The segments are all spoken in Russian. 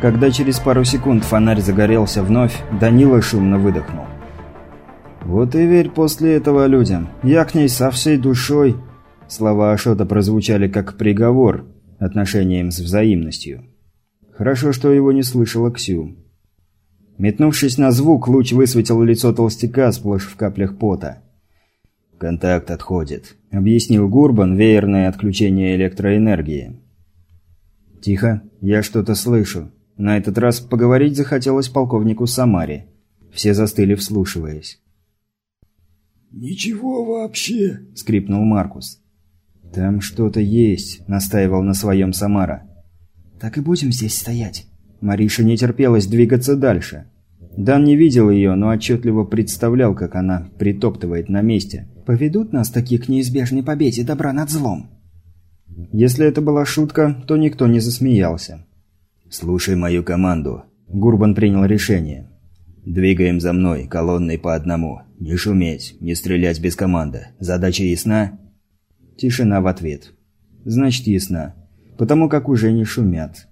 Когда через пару секунд фонарь загорелся вновь, Данила шумно выдохнул. «Вот и верь после этого людям. Я к ней со всей душой...» Слова Ашота прозвучали как приговор отношениям с взаимностью. Хорошо, что его не слышала Ксю. Метнувшись на звук, луч высветил лицо толстяка сплошь в каплях пота. «Контакт отходит», — объяснил Гурбан веерное отключение электроэнергии. «Тихо, я что-то слышу». На этот раз поговорить захотелось полковнику Самаре. Все застыли, вслушиваясь. «Ничего вообще!» – скрипнул Маркус. «Там что-то есть», – настаивал на своем Самара. «Так и будем здесь стоять». Мариша не терпелась двигаться дальше. Дан не видел ее, но отчетливо представлял, как она притоптывает на месте. «Поведут нас такие к неизбежной победе добра над злом». Если это была шутка, то никто не засмеялся. «Слушай мою команду». Гурбан принял решение. «Двигаем за мной, колонной по одному. Не шуметь, не стрелять без команды. Задача ясна?» Тишина в ответ. «Значит, ясна. Потому как уже не шумят».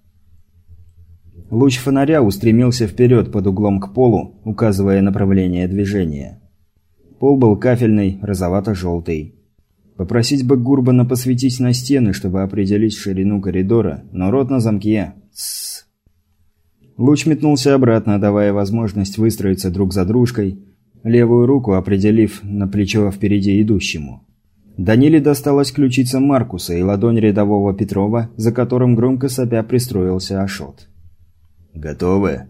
Луч фонаря устремился вперед под углом к полу, указывая направление движения. Пол был кафельный, розовато-желтый. Попросить бы Гурбана посветить на стены, чтобы определить ширину коридора, но рот на замке. Тссс. Луч метнулся обратно, давая возможность выстроиться друг за дружкой, левую руку определив на плечо впереди идущему. Даниле досталась ключица Маркуса и ладонь рядового Петрова, за которым громко сопя пристроился Ашот. «Готовы?»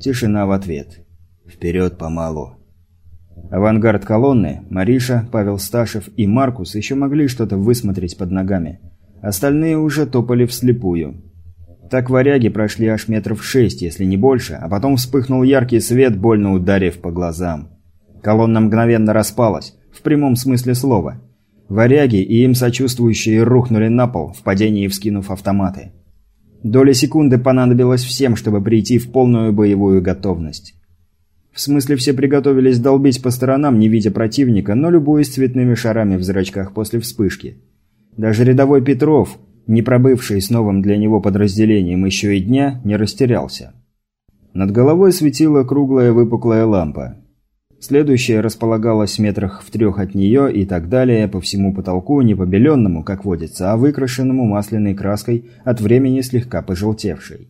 Тишина в ответ. «Вперед помалу». Авангард колонны, Мариша, Павел Сташев и Маркус еще могли что-то высмотреть под ногами. Остальные уже топали вслепую. Так варяги прошли аж метров шесть, если не больше, а потом вспыхнул яркий свет, больно ударив по глазам. Колонна мгновенно распалась, в прямом смысле слова. Варяги и им сочувствующие рухнули на пол, в падении вскинув автоматы. Доля секунды понадобилось всем, чтобы прийти в полную боевую готовность. В смысле, все приготовились долбить по сторонам, не видя противника, но любуясь цветными шарами в зрачках после вспышки. Даже рядовой Петров, не пробывший с новым для него подразделением еще и дня, не растерялся. Над головой светила круглая выпуклая лампа. Следующая располагалась метрах в трех от нее и так далее по всему потолку, не побеленному, как водится, а выкрашенному масляной краской от времени слегка пожелтевшей.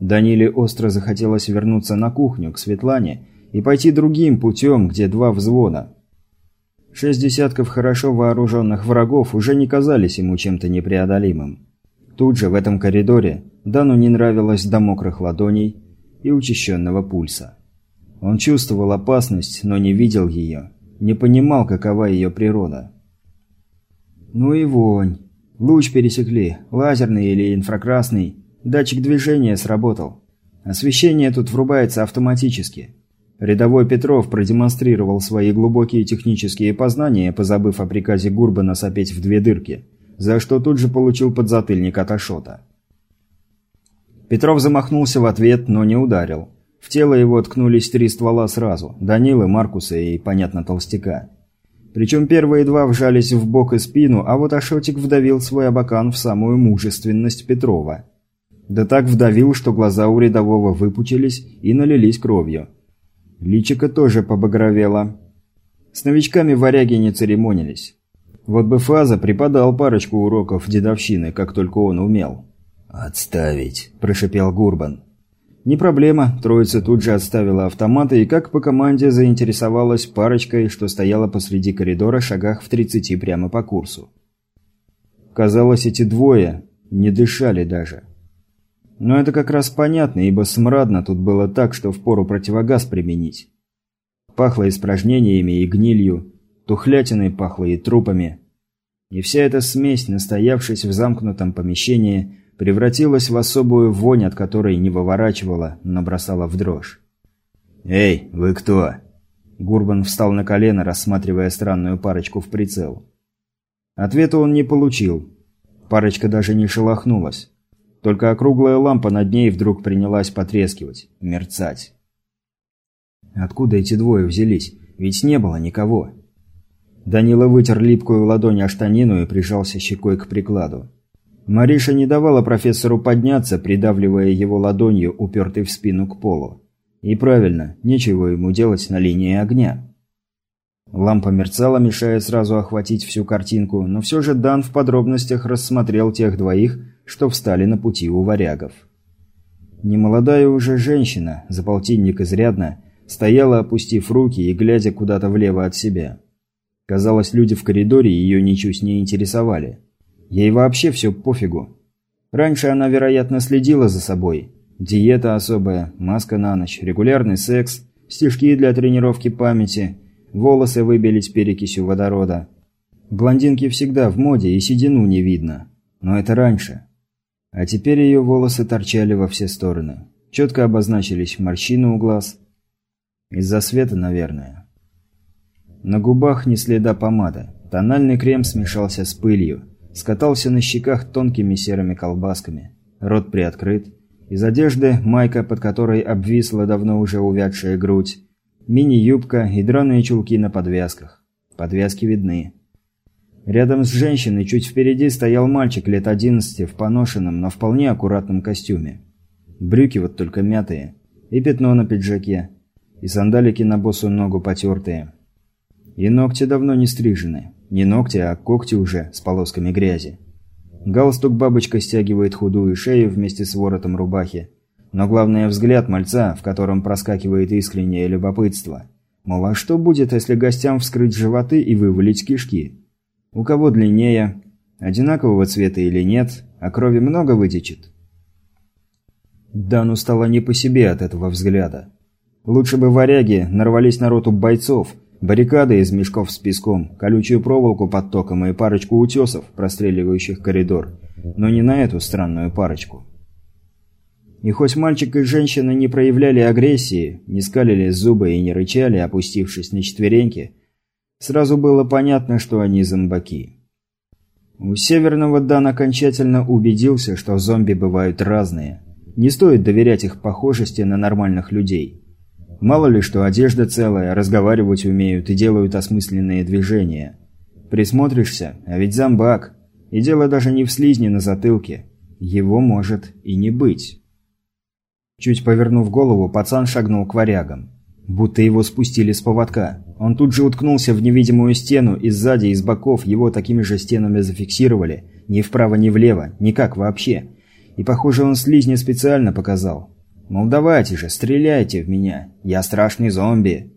Даниле остро захотелось вернуться на кухню, к Светлане, и пойти другим путем, где два взвода. Шесть десятков хорошо вооруженных врагов уже не казались ему чем-то непреодолимым. Тут же, в этом коридоре, Дану не нравилось до мокрых ладоней и учащенного пульса. Он чувствовал опасность, но не видел ее, не понимал, какова ее природа. Ну и вонь. Луч пересекли, лазерный или инфракрасный. Датчик движения сработал. Освещение тут врубается автоматически. Рядовой Петров продемонстрировал свои глубокие технические познания, позабыв о приказе Гурбана сопеть в две дырки, за что тут же получил подзатыльник от Ашота. Петров замахнулся в ответ, но не ударил. В тело его ткнулись три ствола сразу – Данилы, Маркуса и, понятно, Толстяка. Причем первые два вжались в бок и спину, а вот Ашотик вдавил свой абакан в самую мужественность Петрова. Да так вдавил, что глаза у рядового выпучились и налились кровью. Личико тоже побагровело. С новичками варяги не церемонились. Вот бы Фаза преподал парочку уроков дедовщины, как только он умел. «Отставить», – прошипел Гурбан. Не проблема, троица тут же отставила автоматы и как по команде заинтересовалась парочкой, что стояла посреди коридора шагах в 30 прямо по курсу. Казалось, эти двое не дышали даже. Но это как раз понятно, ибо смрадно тут было так, что впору противогаз применить. Пахло испражнениями и гнилью, тухлятиной пахло и трупами. И вся эта смесь, настоявшись в замкнутом помещении, превратилась в особую вонь, от которой не выворачивала, но бросала в дрожь. «Эй, вы кто?» Гурбан встал на колено, рассматривая странную парочку в прицел. Ответа он не получил. Парочка даже не шелохнулась. Только округлая лампа над ней вдруг принялась потрескивать, мерцать. Откуда эти двое взялись? Ведь не было никого. Данила вытер липкую ладонь о штанину и прижался щекой к прикладу. Мариша не давала профессору подняться, придавливая его ладонью, упертой в спину к полу. И правильно, нечего ему делать на линии огня. Лампа мерцала, мешая сразу охватить всю картинку, но все же Дан в подробностях рассмотрел тех двоих, что встали на пути у варягов. Немолодая уже женщина, за полтинник изрядно, стояла, опустив руки и глядя куда-то влево от себя. Казалось, люди в коридоре ее ничуть не интересовали. Ей вообще все пофигу. Раньше она, вероятно, следила за собой. Диета особая, маска на ночь, регулярный секс, стишки для тренировки памяти, волосы выбелить перекисью водорода. Блондинки всегда в моде и седину не видно. Но это раньше. А теперь ее волосы торчали во все стороны. Четко обозначились морщины у глаз. Из-за света, наверное. На губах не следа помады. Тональный крем смешался с пылью скатался на щеках тонкими серыми колбасками. Рот приоткрыт. Из одежды майка, под которой обвисла давно уже увядшая грудь. Мини-юбка и драные чулки на подвязках. Подвязки видны. Рядом с женщиной чуть впереди стоял мальчик лет 11 в поношенном, но вполне аккуратном костюме. Брюки вот только мятые. И пятно на пиджаке. И сандалики на босу ногу потертые. И ногти давно не стрижены. Не ногти, а когти уже с полосками грязи. Галстук бабочка стягивает худую шею вместе с воротом рубахи. Но главное взгляд мальца, в котором проскакивает искреннее любопытство. Мол, а что будет, если гостям вскрыть животы и вывалить кишки? У кого длиннее? Одинакового цвета или нет? А крови много вытечет? Дану стало не по себе от этого взгляда. Лучше бы варяги нарвались на роту бойцов, Баррикады из мешков с песком, колючую проволоку под током и парочку утесов, простреливающих коридор. Но не на эту странную парочку. И хоть мальчик и женщина не проявляли агрессии, не скалили зубы и не рычали, опустившись на четвереньки, сразу было понятно, что они зомбаки. У Северного Дан окончательно убедился, что зомби бывают разные. Не стоит доверять их похожести на нормальных людей. Мало ли, что одежда целая, разговаривать умеют и делают осмысленные движения. Присмотришься, а ведь зомбак. И дело даже не в слизне на затылке. Его может и не быть. Чуть повернув голову, пацан шагнул к варягам. Будто его спустили с поводка. Он тут же уткнулся в невидимую стену, и сзади, и с боков его такими же стенами зафиксировали. Ни вправо, ни влево, никак вообще. И похоже, он слизни специально показал. Мол, давайте же, стреляйте в меня. Я страшный зомби.